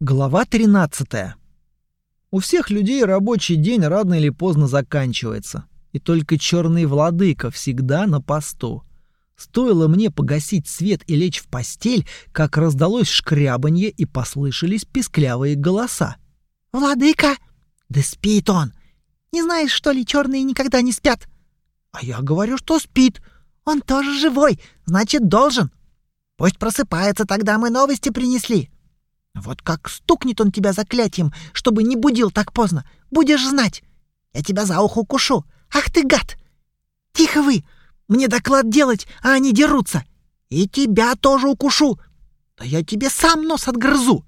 Глава 13. У всех людей рабочий день рано или поздно заканчивается, и только черный владыка всегда на посту. Стоило мне погасить свет и лечь в постель, как раздалось шкрябанье и послышались писклявые голоса. «Владыка! Да спит он! Не знаешь, что ли, черные никогда не спят?» «А я говорю, что спит. Он тоже живой, значит, должен. Пусть просыпается, тогда мы новости принесли». Вот как стукнет он тебя заклятием, чтобы не будил так поздно. Будешь знать. Я тебя за ухо укушу. Ах ты гад! Тихо вы! Мне доклад делать, а они дерутся. И тебя тоже укушу. Да я тебе сам нос отгрызу.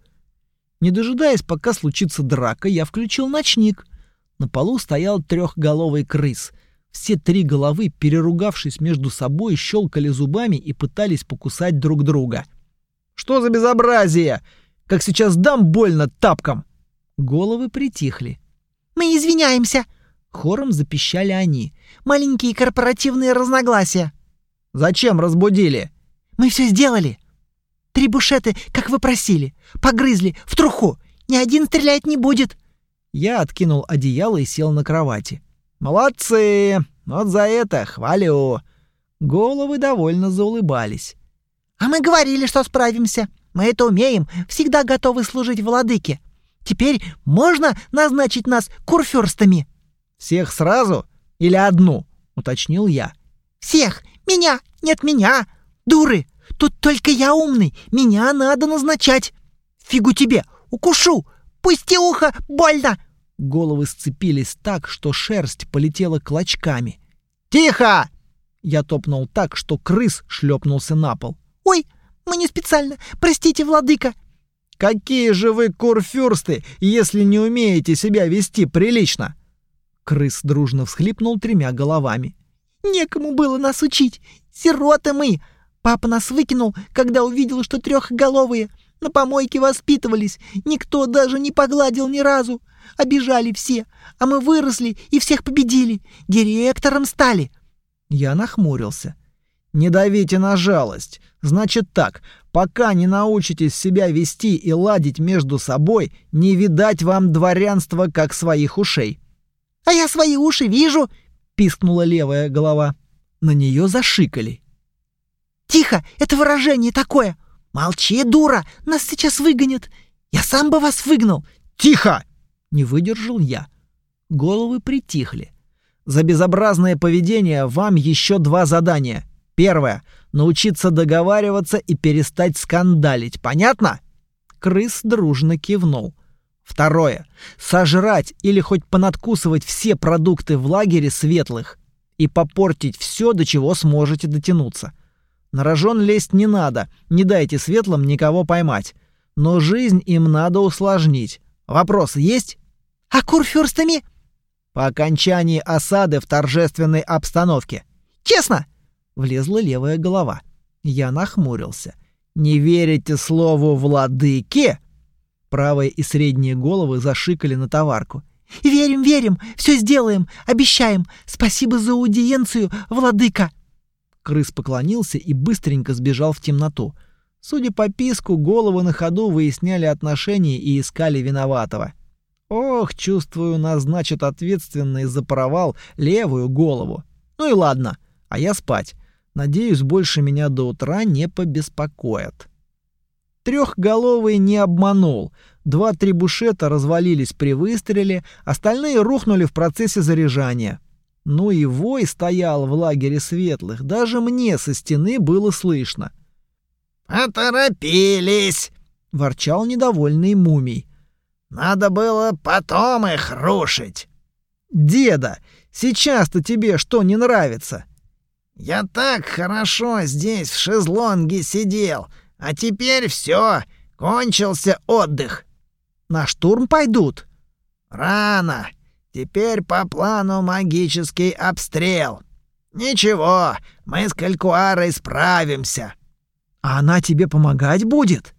Не дожидаясь, пока случится драка, я включил ночник. На полу стоял трехголовый крыс. Все три головы, переругавшись между собой, щелкали зубами и пытались покусать друг друга. «Что за безобразие?» Как сейчас дам больно тапком!» Головы притихли. «Мы извиняемся!» — хором запищали они. «Маленькие корпоративные разногласия!» «Зачем разбудили?» «Мы все сделали!» «Три бушеты, как вы просили, погрызли, в труху! Ни один стрелять не будет!» Я откинул одеяло и сел на кровати. «Молодцы! Вот за это хвалю!» Головы довольно заулыбались. «А мы говорили, что справимся!» Мы это умеем, всегда готовы служить владыке. Теперь можно назначить нас курфюрстами?» «Всех сразу или одну?» — уточнил я. «Всех! Меня! Нет меня! Дуры! Тут только я умный, меня надо назначать! Фигу тебе! Укушу! Пусти ухо! Больно!» Головы сцепились так, что шерсть полетела клочками. «Тихо!» Я топнул так, что крыс шлепнулся на пол. «Ой!» Мы не специально. Простите, владыка. Какие же вы курфюрсты, если не умеете себя вести прилично? Крыс дружно всхлипнул тремя головами. Некому было нас учить. Сироты мы. Папа нас выкинул, когда увидел, что трехголовые на помойке воспитывались. Никто даже не погладил ни разу. Обижали все, а мы выросли и всех победили. Директором стали. Я нахмурился. Не давите на жалость. Значит так, пока не научитесь себя вести и ладить между собой, не видать вам дворянства как своих ушей. А я свои уши вижу, пискнула левая голова. На нее зашикали. Тихо, это выражение такое. Молчи, дура, нас сейчас выгонят. Я сам бы вас выгнал. Тихо! Не выдержал я. Головы притихли. За безобразное поведение вам еще два задания. Первое — научиться договариваться и перестать скандалить. Понятно? Крыс дружно кивнул. Второе — сожрать или хоть понадкусывать все продукты в лагере светлых и попортить все, до чего сможете дотянуться. На рожон лезть не надо, не дайте светлым никого поймать. Но жизнь им надо усложнить. Вопрос есть? А курфюрстами? По окончании осады в торжественной обстановке. Честно? Влезла левая голова. Я нахмурился. «Не верите слову «владыки»?» Правая и средние головы зашикали на товарку. «Верим, верим, все сделаем, обещаем. Спасибо за аудиенцию, владыка!» Крыс поклонился и быстренько сбежал в темноту. Судя по писку, головы на ходу выясняли отношения и искали виноватого. Ох, чувствую, назначат ответственной за провал левую голову. Ну и ладно, а я спать. Надеюсь, больше меня до утра не побеспокоят. Трехголовый не обманул. Два трибушета развалились при выстреле, остальные рухнули в процессе заряжания. Ну и вой стоял в лагере светлых, даже мне со стены было слышно. «Поторопились!» — ворчал недовольный мумий. «Надо было потом их рушить!» «Деда, сейчас-то тебе что не нравится?» Я так хорошо здесь в шезлонге сидел, а теперь все, кончился отдых. На штурм пойдут? Рано. Теперь по плану магический обстрел. Ничего, мы с Калькуарой справимся. А она тебе помогать будет?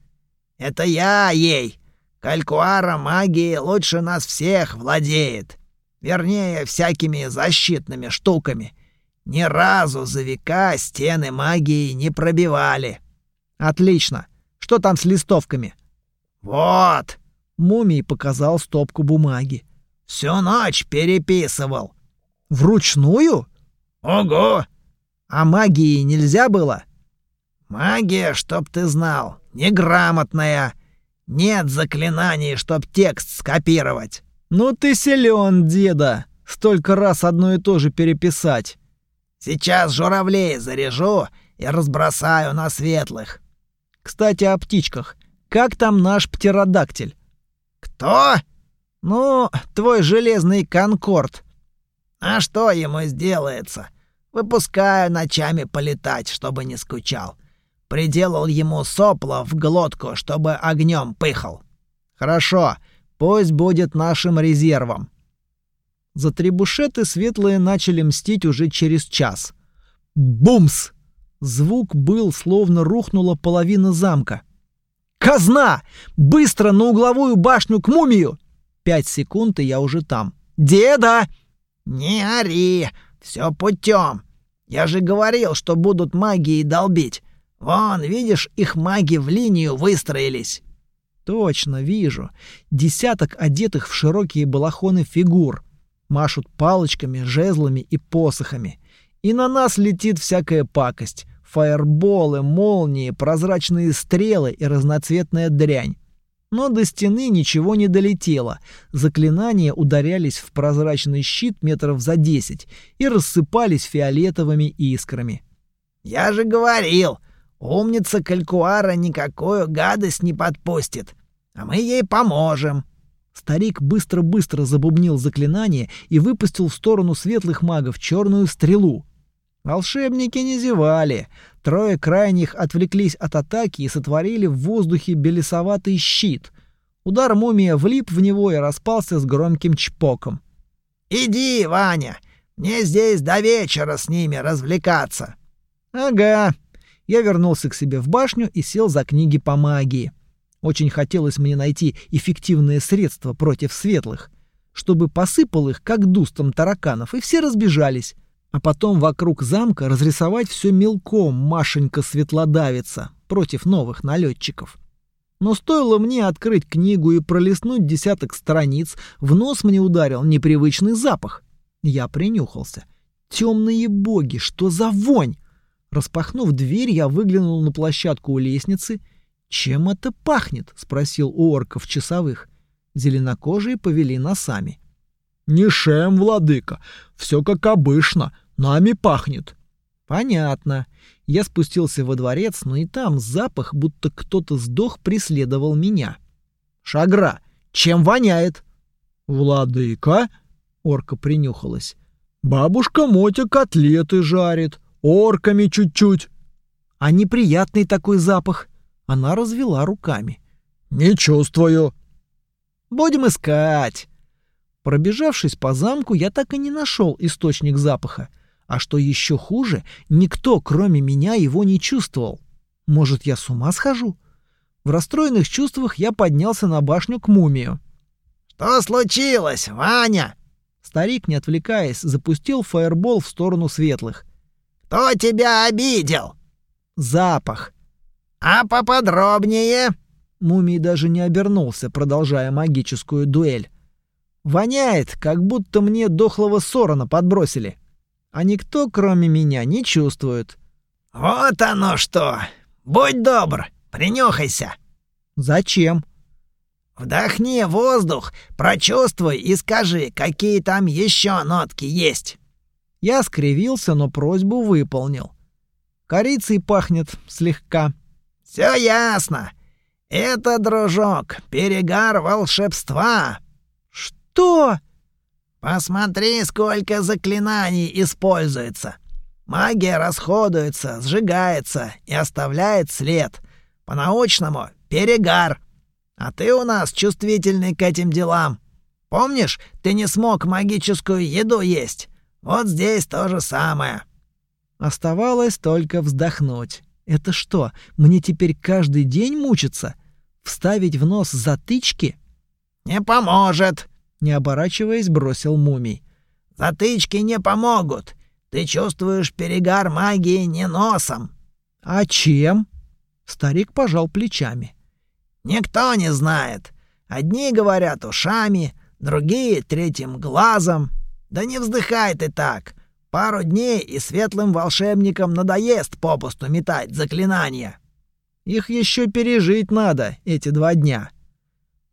Это я ей. Калькуара магией лучше нас всех владеет. Вернее, всякими защитными штуками. Ни разу за века стены магии не пробивали. Отлично. Что там с листовками? Вот. Мумий показал стопку бумаги. Всю ночь переписывал. Вручную? Ого! А магии нельзя было? Магия, чтоб ты знал, неграмотная. Нет заклинаний, чтоб текст скопировать. Ну ты силен, деда. Столько раз одно и то же переписать. Сейчас журавлей заряжу и разбросаю на светлых. Кстати, о птичках. Как там наш птеродактиль? Кто? Ну, твой железный конкорд. А что ему сделается? Выпускаю ночами полетать, чтобы не скучал. Приделал ему сопло в глотку, чтобы огнем пыхал. Хорошо, пусть будет нашим резервом. За требушеты светлые начали мстить уже через час. Бумс! Звук был, словно рухнула половина замка. «Казна! Быстро на угловую башню к мумию!» Пять секунд, и я уже там. «Деда!» «Не ори! Все путем. Я же говорил, что будут магией долбить. Вон, видишь, их маги в линию выстроились. Точно, вижу. Десяток одетых в широкие балахоны фигур. Машут палочками, жезлами и посохами. И на нас летит всякая пакость. Фаерболы, молнии, прозрачные стрелы и разноцветная дрянь. Но до стены ничего не долетело. Заклинания ударялись в прозрачный щит метров за десять и рассыпались фиолетовыми искрами. «Я же говорил, Умница Калькуара никакую гадость не подпустит, а мы ей поможем. Старик быстро-быстро забубнил заклинание и выпустил в сторону светлых магов черную стрелу. Волшебники не зевали. Трое крайних отвлеклись от атаки и сотворили в воздухе белесоватый щит. Удар мумия влип в него и распался с громким чпоком. «Иди, Ваня, мне здесь до вечера с ними развлекаться». «Ага», я вернулся к себе в башню и сел за книги по магии. Очень хотелось мне найти эффективные средства против светлых, чтобы посыпал их, как дустом тараканов, и все разбежались, а потом вокруг замка разрисовать все мелком Машенька Светлодавица против новых налетчиков. Но стоило мне открыть книгу и пролистнуть десяток страниц, в нос мне ударил непривычный запах. Я принюхался. Темные боги, что за вонь! Распахнув дверь, я выглянул на площадку у лестницы. «Чем это пахнет?» — спросил у орков часовых. Зеленокожие повели носами. «Не шем, владыка. Все как обычно. Нами пахнет». «Понятно». Я спустился во дворец, но и там запах, будто кто-то сдох, преследовал меня. «Шагра, чем воняет?» «Владыка?» — орка принюхалась. «Бабушка Мотя котлеты жарит орками чуть-чуть. А неприятный такой запах. Она развела руками. Не чувствую. Будем искать. Пробежавшись по замку, я так и не нашел источник запаха. А что еще хуже, никто, кроме меня, его не чувствовал. Может, я с ума схожу? В расстроенных чувствах я поднялся на башню к мумию. «Что случилось, Ваня?» Старик, не отвлекаясь, запустил фаербол в сторону светлых. Кто тебя обидел?» «Запах». «А поподробнее?» Мумий даже не обернулся, продолжая магическую дуэль. «Воняет, как будто мне дохлого сорона подбросили. А никто, кроме меня, не чувствует». «Вот оно что! Будь добр, принюхайся!» «Зачем?» «Вдохни воздух, прочувствуй и скажи, какие там еще нотки есть». Я скривился, но просьбу выполнил. Корицей пахнет слегка. Все ясно. Это, дружок, перегар волшебства. Что? Посмотри, сколько заклинаний используется. Магия расходуется, сжигается и оставляет след. По-научному — перегар. А ты у нас чувствительный к этим делам. Помнишь, ты не смог магическую еду есть? Вот здесь то же самое. Оставалось только вздохнуть. Это что, мне теперь каждый день мучиться? Вставить в нос затычки? Не поможет, не оборачиваясь, бросил мумий. Затычки не помогут. Ты чувствуешь перегар магии не носом. А чем? Старик пожал плечами. Никто не знает. Одни говорят ушами, другие — третьим глазом. Да не вздыхай ты так. Пару дней и светлым волшебникам надоест попусту метать заклинания. Их еще пережить надо, эти два дня.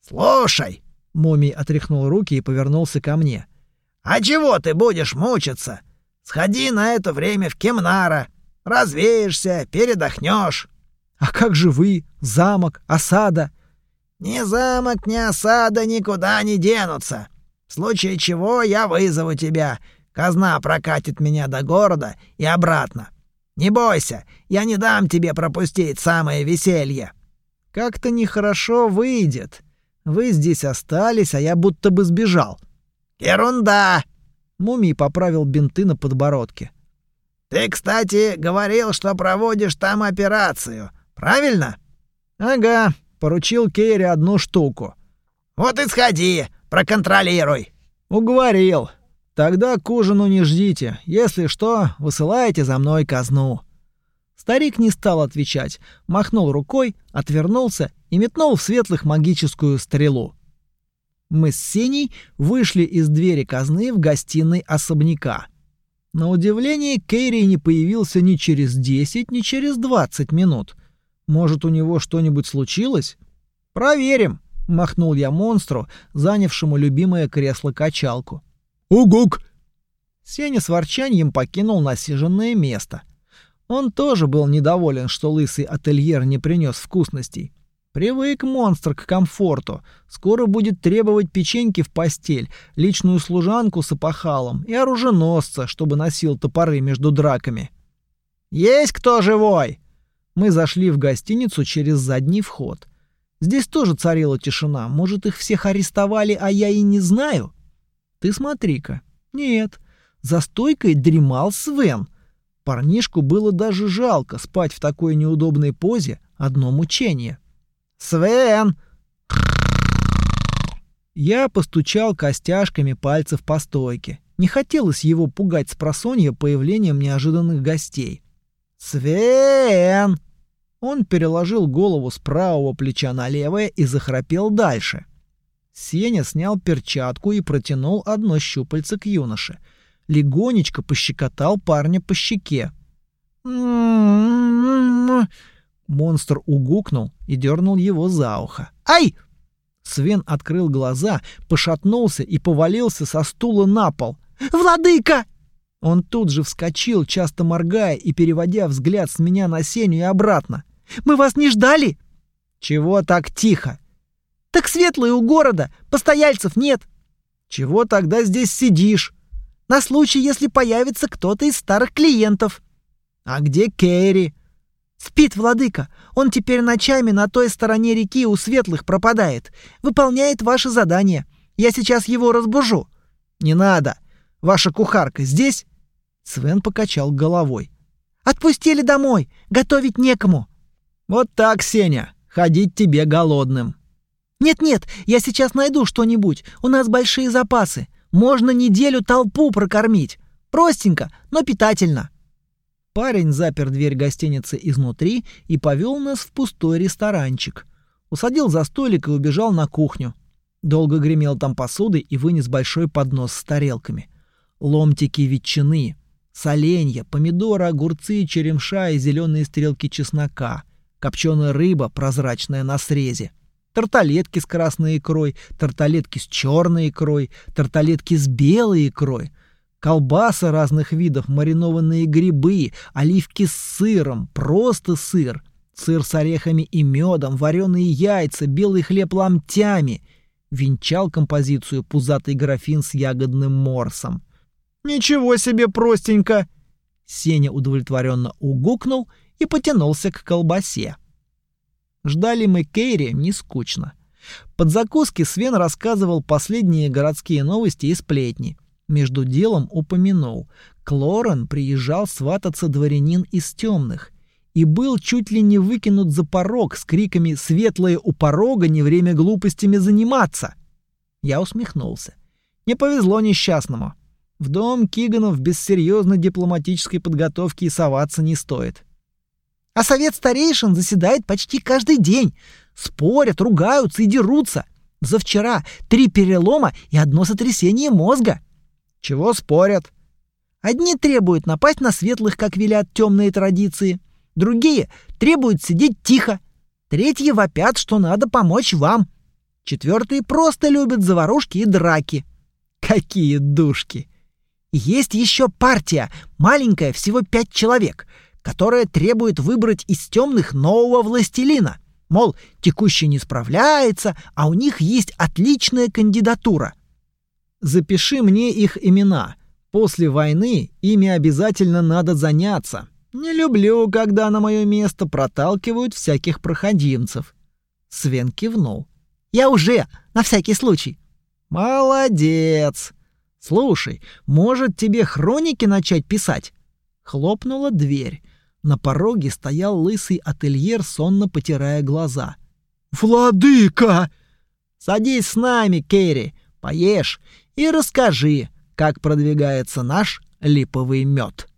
Слушай, Мумий отряхнул руки и повернулся ко мне. А чего ты будешь мучиться? Сходи на это время в Кемнара, развеешься, передохнешь. А как же вы, замок, осада? Ни замок, ни осада никуда не денутся. В случае чего я вызову тебя. Казна прокатит меня до города и обратно. Не бойся, я не дам тебе пропустить самое веселье. Как-то нехорошо выйдет. Вы здесь остались, а я будто бы сбежал. Ерунда. Мумий поправил бинты на подбородке. Ты, кстати, говорил, что проводишь там операцию, правильно? Ага, поручил Кейре одну штуку. Вот и сходи, проконтролируй. Уговорил. Тогда к ужину не ждите. Если что, высылайте за мной казну. Старик не стал отвечать, махнул рукой, отвернулся и метнул в светлых магическую стрелу. Мы с Сеней вышли из двери казны в гостиной особняка. На удивление, Кейри не появился ни через 10, ни через 20 минут. Может, у него что-нибудь случилось? Проверим, махнул я монстру, занявшему любимое кресло-качалку. Угук. Сеня с ворчанием покинул насиженное место. Он тоже был недоволен, что лысый ательер не принес вкусностей. Привык монстр к комфорту. Скоро будет требовать печеньки в постель, личную служанку с опахалом и оруженосца, чтобы носил топоры между драками. «Есть кто живой?» Мы зашли в гостиницу через задний вход. Здесь тоже царила тишина. Может, их всех арестовали, а я и не знаю? Ты смотри-ка. Нет. За стойкой дремал Свен. Парнишку было даже жалко спать в такой неудобной позе. Одно мучение. «Свен!» Я постучал костяшками пальцев по стойке. Не хотелось его пугать с просонья появлением неожиданных гостей. «Свен!» Он переложил голову с правого плеча на левое и захрапел дальше. Сеня снял перчатку и протянул одно щупальце к юноше. Легонечко пощекотал парня по щеке. Монстр угукнул и дернул его за ухо. «Ай!» Свен открыл глаза, пошатнулся и повалился со стула на пол. «Владыка!» Он тут же вскочил, часто моргая и переводя взгляд с меня на Сеню и обратно. «Мы вас не ждали?» «Чего так тихо?» «Так светлые у города, постояльцев нет». «Чего тогда здесь сидишь?» «На случай, если появится кто-то из старых клиентов». «А где Кэрри?» «Спит, владыка. Он теперь ночами на той стороне реки у светлых пропадает. Выполняет ваше задание. Я сейчас его разбужу». «Не надо. Ваша кухарка здесь?» Свен покачал головой. «Отпустили домой. Готовить некому». «Вот так, Сеня. Ходить тебе голодным». «Нет-нет, я сейчас найду что-нибудь. У нас большие запасы. Можно неделю толпу прокормить. Простенько, но питательно». Парень запер дверь гостиницы изнутри и повел нас в пустой ресторанчик. Усадил за столик и убежал на кухню. Долго гремел там посудой и вынес большой поднос с тарелками. Ломтики ветчины, соленья, помидоры, огурцы, черемша и зеленые стрелки чеснока, копченая рыба, прозрачная на срезе, тарталетки с красной икрой, тарталетки с черной икрой, тарталетки с белой икрой — Колбасы разных видов, маринованные грибы, оливки с сыром, просто сыр, сыр с орехами и медом, вареные яйца, белый хлеб ломтями. Венчал композицию пузатый графин с ягодным морсом. «Ничего себе простенько!» Сеня удовлетворенно угукнул и потянулся к колбасе. Ждали мы Кейри не скучно. Под закуски Свен рассказывал последние городские новости и сплетни — между делом упомянул. Клорен приезжал свататься дворянин из темных и был чуть ли не выкинут за порог с криками «Светлые у порога, не время глупостями заниматься!» Я усмехнулся. Не повезло несчастному. В дом Киганов без серьезной дипломатической подготовки и соваться не стоит. А совет старейшин заседает почти каждый день. Спорят, ругаются и дерутся. За вчера три перелома и одно сотрясение мозга. Чего спорят? Одни требуют напасть на светлых, как велят темные традиции. Другие требуют сидеть тихо. Третьи вопят, что надо помочь вам. Четвертые просто любят заварушки и драки. Какие душки! Есть еще партия, маленькая, всего пять человек, которая требует выбрать из темных нового властелина. Мол, текущий не справляется, а у них есть отличная кандидатура. Запиши мне их имена. После войны ими обязательно надо заняться. Не люблю, когда на мое место проталкивают всяких проходимцев. Свен кивнул. Я уже, на всякий случай. Молодец. Слушай, может тебе хроники начать писать? Хлопнула дверь. На пороге стоял лысый ательер, сонно потирая глаза. «Владыка!» «Садись с нами, Керри, поешь и расскажи, как продвигается наш липовый мед».